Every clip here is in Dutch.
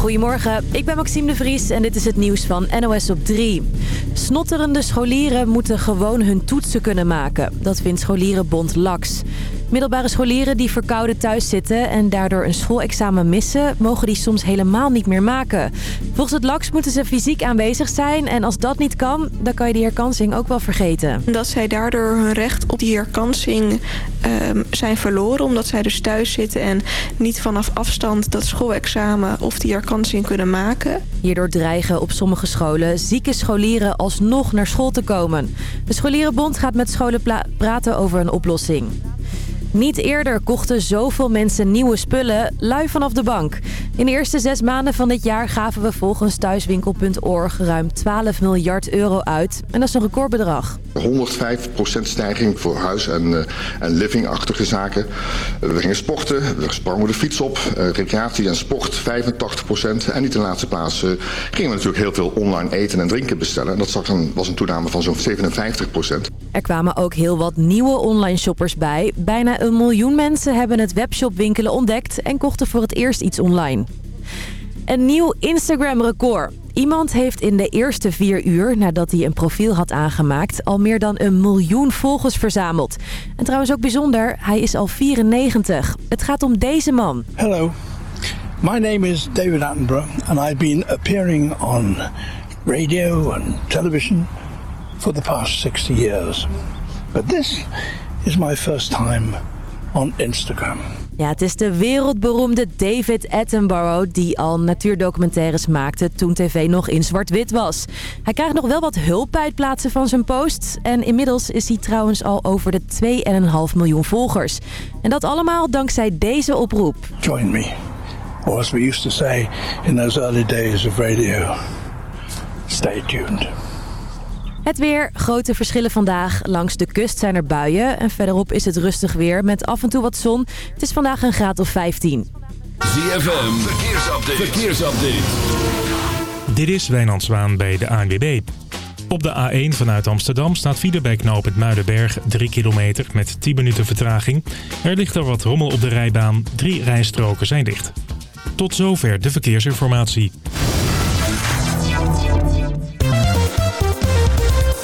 goedemorgen. Ik ben Maxime de Vries en dit is het nieuws van NOS op 3. Snotterende scholieren moeten gewoon hun toetsen kunnen maken. Dat vindt scholierenbond LAX. Middelbare scholieren die verkouden thuis zitten en daardoor een schoolexamen missen... mogen die soms helemaal niet meer maken. Volgens het LAX moeten ze fysiek aanwezig zijn en als dat niet kan... dan kan je die herkansing ook wel vergeten. Dat zij daardoor hun recht op die herkansing um, zijn verloren... omdat zij dus thuis zitten en niet vanaf afstand dat schoolexamen of die herkansing kunnen maken. Hierdoor dreigen op sommige scholen zieke scholieren alsnog naar school te komen. De Scholierenbond gaat met scholen praten over een oplossing. Niet eerder kochten zoveel mensen nieuwe spullen lui vanaf de bank. In de eerste zes maanden van dit jaar gaven we volgens thuiswinkel.org ruim 12 miljard euro uit. En dat is een recordbedrag. 105% stijging voor huis- en, uh, en livingachtige zaken. We gingen sporten, we sprongen de fiets op. Uh, recreatie en sport 85%. En niet in de laatste plaats uh, gingen we natuurlijk heel veel online eten en drinken bestellen. En dat was een toename van zo'n 57%. Er kwamen ook heel wat nieuwe online shoppers bij. Bijna een miljoen mensen hebben het webshopwinkelen ontdekt en kochten voor het eerst iets online. Een nieuw Instagram-record. Iemand heeft in de eerste vier uur nadat hij een profiel had aangemaakt... al meer dan een miljoen volgers verzameld. En trouwens ook bijzonder, hij is al 94. Het gaat om deze man. Hello, my name is David Attenborough... and I've been appearing on radio and television for the past 60 years. But this is my first time on Instagram. Ja, het is de wereldberoemde David Attenborough die al natuurdocumentaires maakte toen tv nog in zwart-wit was. Hij krijgt nog wel wat hulp bij het plaatsen van zijn posts. En inmiddels is hij trouwens al over de 2,5 miljoen volgers. En dat allemaal dankzij deze oproep. Join me. Or as we used to say in those early days of radio. Stay tuned. Het weer, grote verschillen vandaag. Langs de kust zijn er buien en verderop is het rustig weer met af en toe wat zon. Het is vandaag een graad of 15. ZFM, verkeersupdate. verkeersupdate. Dit is Wijnand Zwaan bij de ANWB. Op de A1 vanuit Amsterdam staat file bij knooppunt Muidenberg 3 kilometer met 10 minuten vertraging. Er ligt er wat rommel op de rijbaan, drie rijstroken zijn dicht. Tot zover de verkeersinformatie.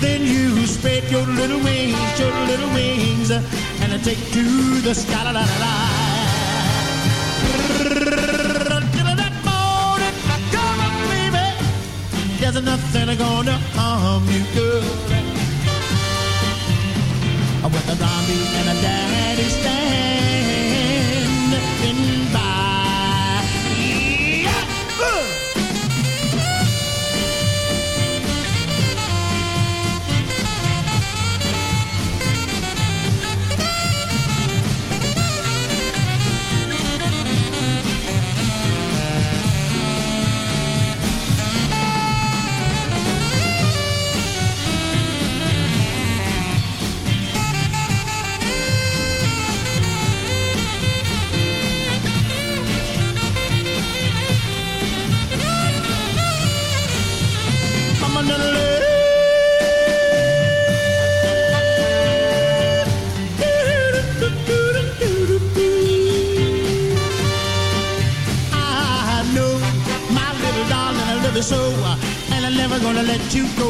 Then you spread your little wings, your little wings, and take to the sky. La, la, la. Until that morning, come on, baby. There's nothing gonna harm you, girl. With a zombie and a daddy stand. you go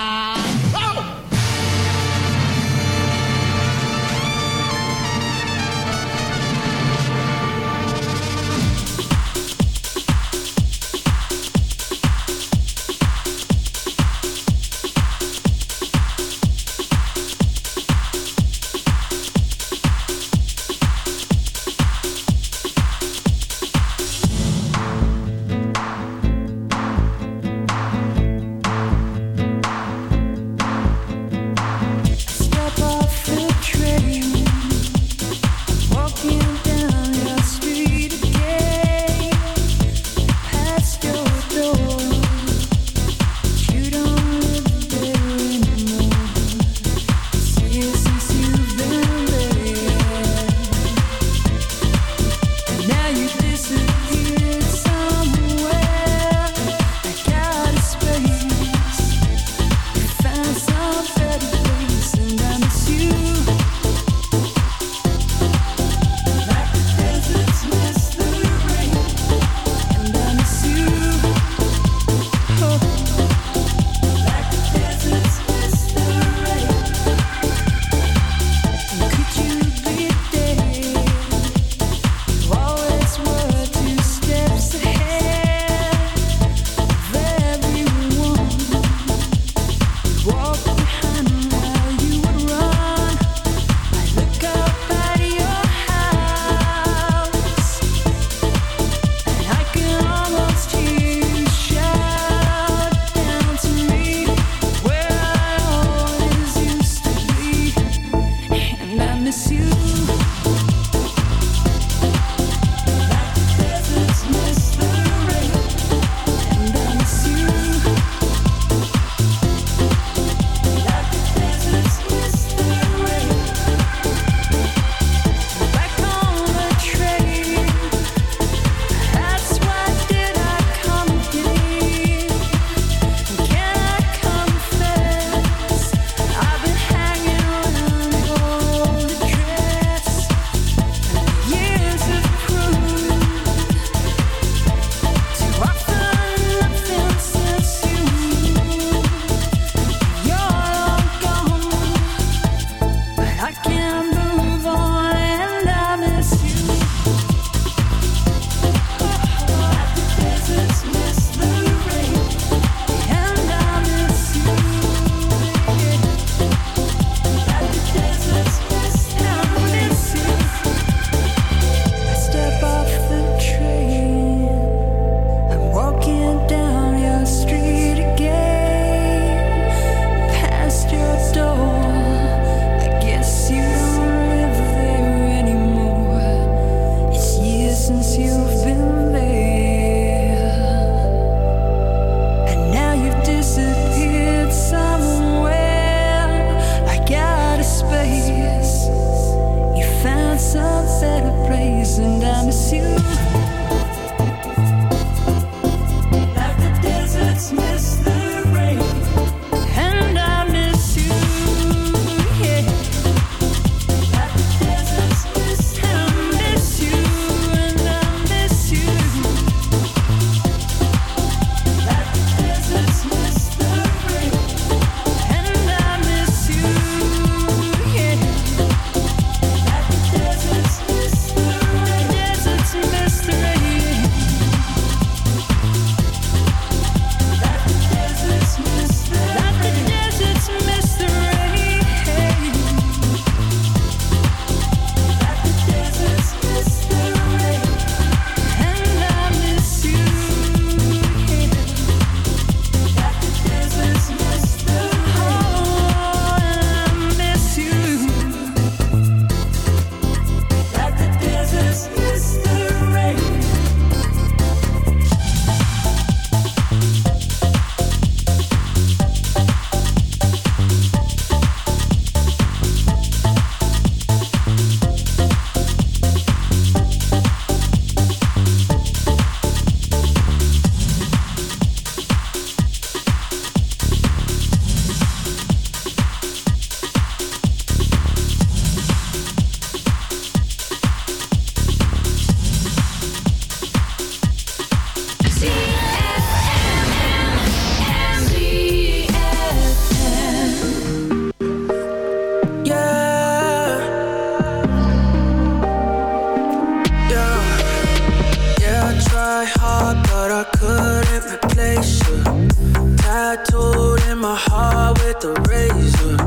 My heart with a razor.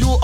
you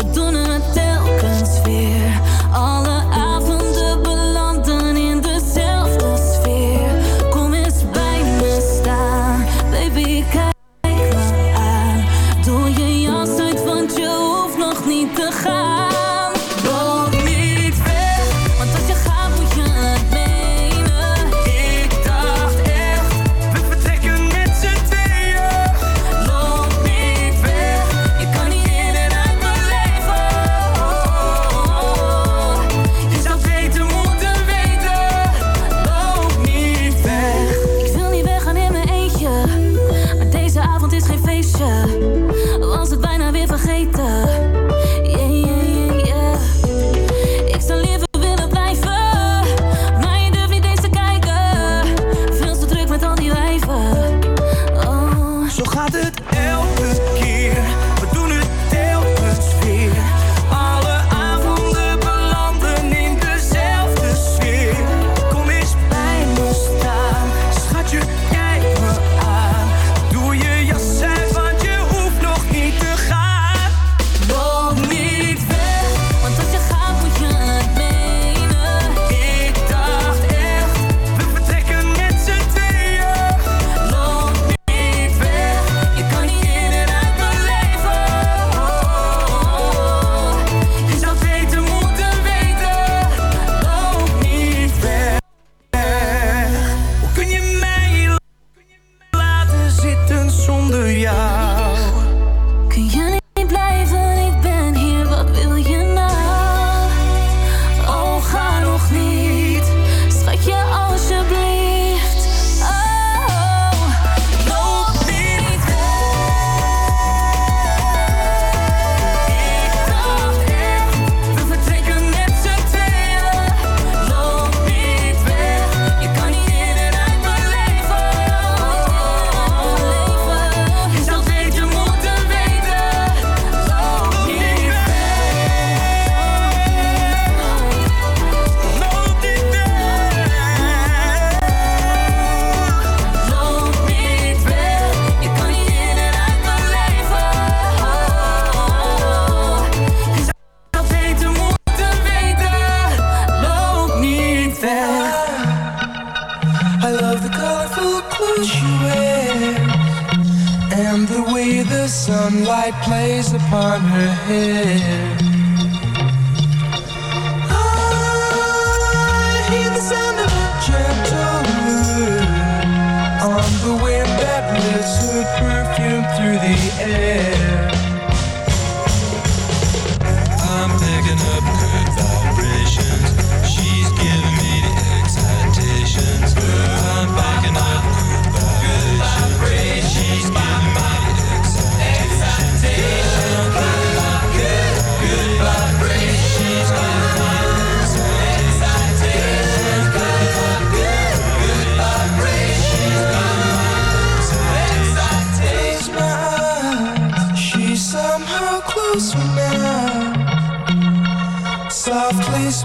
the sunlight plays upon her hair. I hear the sound of a gentle on the wind that lifts her perfume through the air.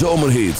zomerhit.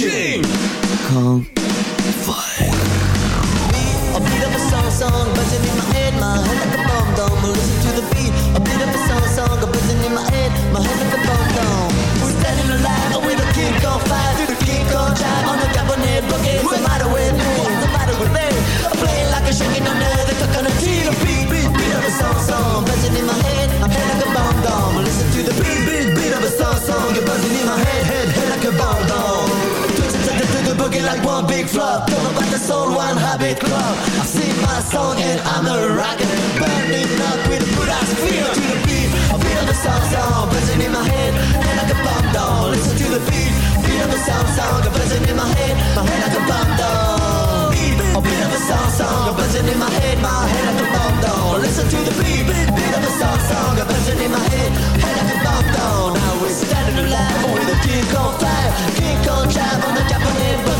King. Kong song and I'm a rocker. Burning up with a good ass feel. To the beat, beat of a song song Buzzing in my head, head like a bomb down Listen to the beat, beat of a song song Buzzing in my head, my head like a bomb down Beat, a beat of a song song Buzzing in my head, my head like a bomb down Listen to the beat, beat of a song song Buzzing in my head, head like a bomb down Now we're standing alive with a king on fire. King on drive on the Japanese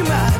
you might